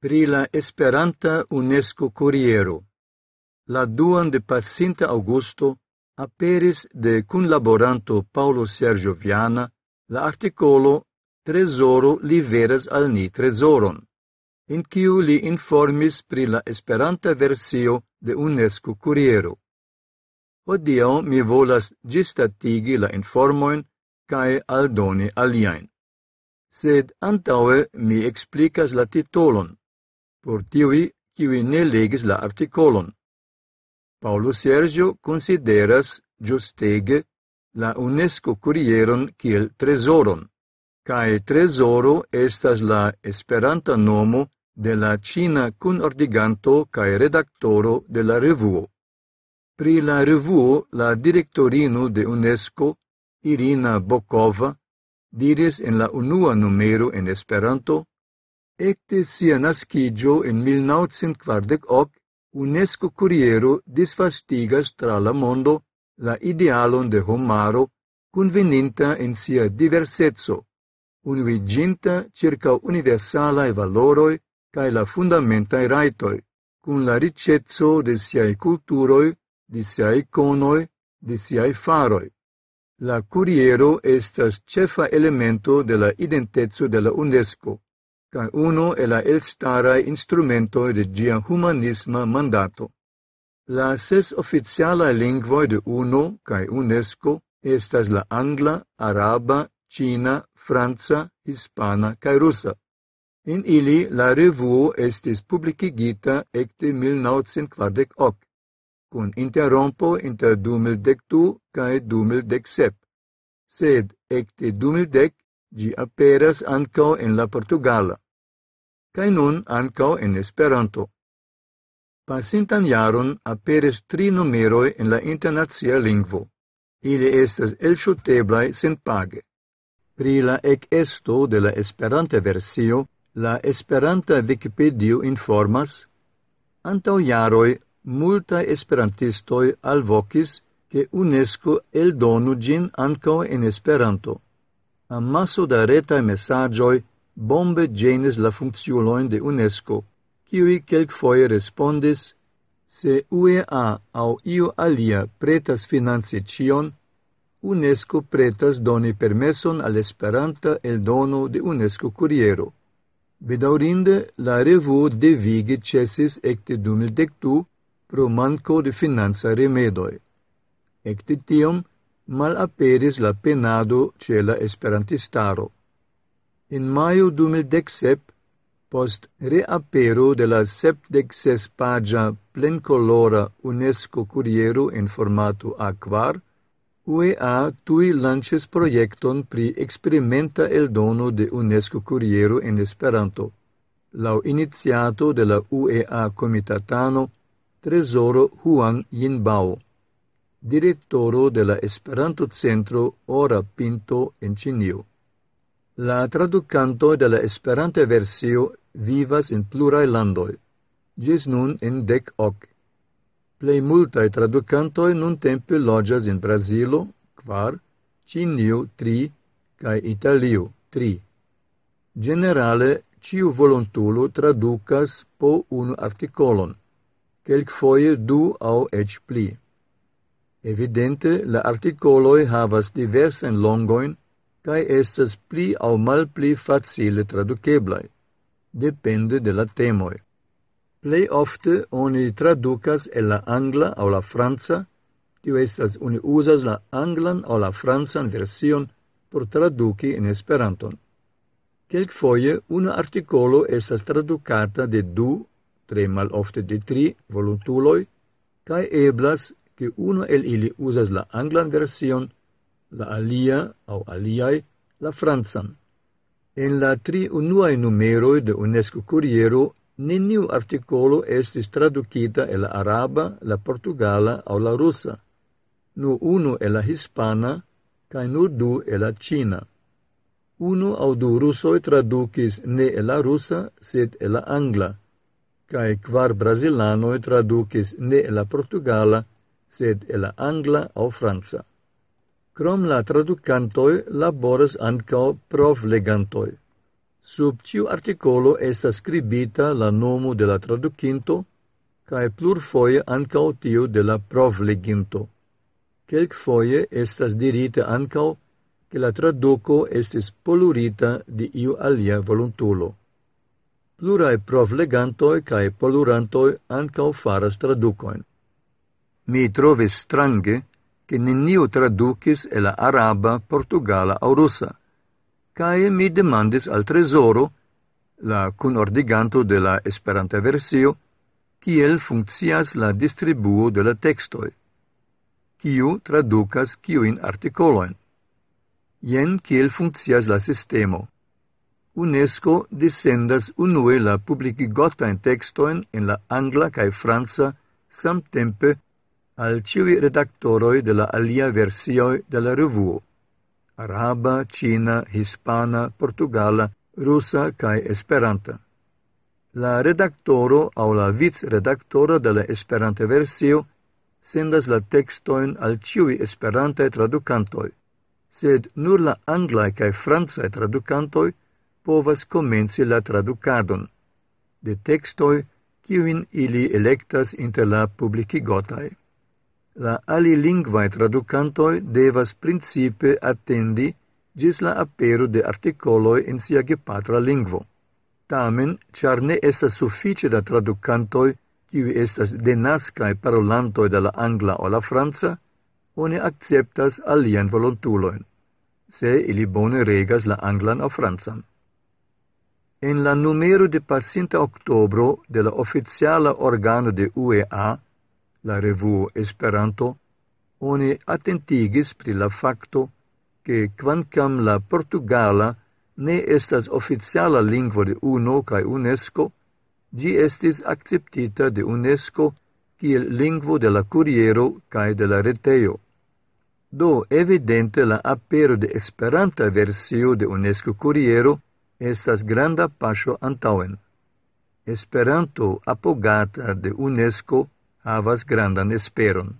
pri la Esperanta UNESCO Kuriero. La duan de pacinta augusto aperis de cunlaboranto Paulo Sergio Viana la articolo Tresoro liveras al ni tresoron, in kiu li informis pri la Esperanta versio de UNESCO Kuriero. Odio mi volas gistatigi la informoin cae aldoni aliaen. Sed antaue mi explicas la titolon por tiuj, kiuj ne legis la artikolon. Paulo Sergio consideras giustege la UNESCO curieron kiel tresoron, cae tresoro estas la esperanta nomo de la Cina cunordiganto cae redaktoro de la revuo. Pri la revuo, la directorino de UNESCO, Irina Bokova, diris en la unua numero en Esperanto Ecte sia nascigio in 1948, UNESCO Curiero disfastigas tra la mondo la idealon de homaro conveninta in sia diversezzo, unuiginta circa universalae valoroi cae la fundamentae raitoi, cun la ricetso de siae culturoi, de siae iconoi, de siae faroi. La curiero estas cefa elemento de la identezzo de la UNESCO kaj uno el la elstarae instrumentoj de gia humanisma mandato. La ses oficiala lingvoi de UNO kaj UNESCO estas la angla, araba, china, franca, hispana kaj rusa. In ili la revuo estis publicigita ecte 1948, cun interrompo inter 2012 kaj 2017, sed ecte 2010 gi aperas ancao en la portugala cae nun ancao en Esperanto. Pasintan jaron aperes tri numeroj en la internacia lingvo. Ili estas elxuteblai sen page. Pri la ekesto de la Esperanta versio, la Esperanta Wikipedio informas Antau jaroi multa esperantistoi alvokis, ke UNESCO el donu gin ancao en Esperanto amasso da reta mesaĝoj bombe genes la funkciulojn de UNESCO, kiuj kelkfoje respondis, se UEA au iu alia pretas financi cion, UNESCO pretas doni permeson al Esperanta eldono de UNESCO Kuriero. Bedaurinde, la revuo devige cesis ecte 2012 pro manco de finanza remedoi. Ecte tiom, malaperis la penado ce la esperantistaro. En maio 2017, post reapero de la 76 pagia plenkolora UNESCO kuriero en formato A4, UEA tui lances projekton pri experimenta eldono de UNESCO Kuriero en Esperanto, lau iniziato de la UEA comitatano Tresoro Juan Yinbao direttoro de la Esperanto-Centro Ora Pinto en Cinio. La tradukanto de la Esperanta versio vivas en pluraj landoi, gis nun in dec hoc. Plei multae traducantoi nun nuntempe logias in Brasilo, kvar, Cinio, tri, cae Italio, tri. Generale, ciu volontulo traducas po un articolon, quelc foie du au ec pli. Evidente, la articoloi havas diversen longoin cae estas pli au mal pli facile traduceblai, depende de la temoi. Plei ofte oni traducas el la angla au la franca, tio estas oni usas la anglan au la francan version por traduci in Esperanton. Quelc foie una articolo estas traducata de du, tre mal ofte de tri, voluntuloi, cae eblas che uno el ili usas la anglan version, la alia au aliai la franzan. En la tri unuae numeroi de UNESCO Curiero neniu articolo estis traducita el la araba, la portugala au la russa, nur uno el la hispana, cae nur du el la cina. Uno au du russoi traducis ne el la russa, sed el la angla, cae quar brasilanoi traducis ne el la portugala, sed el la angla au franca. Crom la traducantoi laboras ancao provlegantoi. Sub ciu articolo estas scribita la nomo de la traducinto cae plurfoie ancao tiu de la provleginto. Quelcfoie estas dirita ancao che la traduco estis polurita di iu alia voluntulo. Plurae provlegantoi cae polurantoi ancao faras traducoin mi trovis strange che neniu traducis el la araba, portugala au russa. cae mi demandis al tresoro, la cunordiganto de la esperanta versio, kiel funccias la distribuo de la textoi, kiu traducas kiuin articoloin. Jen kiel funccias la sistemo. UNESCO descendas unue la publicigotain textoin en la angla cae franca samtempe al ciui redaktoroj de la alia versioj de la revuo araba, cina, hispana, portugala, rusa kaj esperanta. La redaktoro aŭ la vicredaktoro de la esperante versio sendas la textoin al ciui esperante tradukantoj, sed nur la anglaj kaj francae tradukantoj povas komenci la tradukadon de tekstoj kiujn ili elektas inter la publikigotaj la alilingvaj traducantoi devas principe attendi gis la apero de articoloi in sia gepatra lingvo. Tamen, char ne estas suffice da traducantoi, kiuj estas denascae parolantoi de la angla o la franca, oni acceptas alien voluntuloin, se ili bone regas la anglan o Franzan. En la numero de pasinta octobro de la oficiala organo de UEA la revuo Esperanto, oni atentigis pri la facto che quancam la portugala ne estas oficiala lingvo de UNO kaj UNESCO, gi estis acceptita de UNESCO kiel lingvo de la kuriero kaj de la retejo. Do, evidente la apero de Esperanta versio de UNESCO kuriero estas granda paŝo antaŭen. Esperanto apogata de UNESCO havas grandan esperon.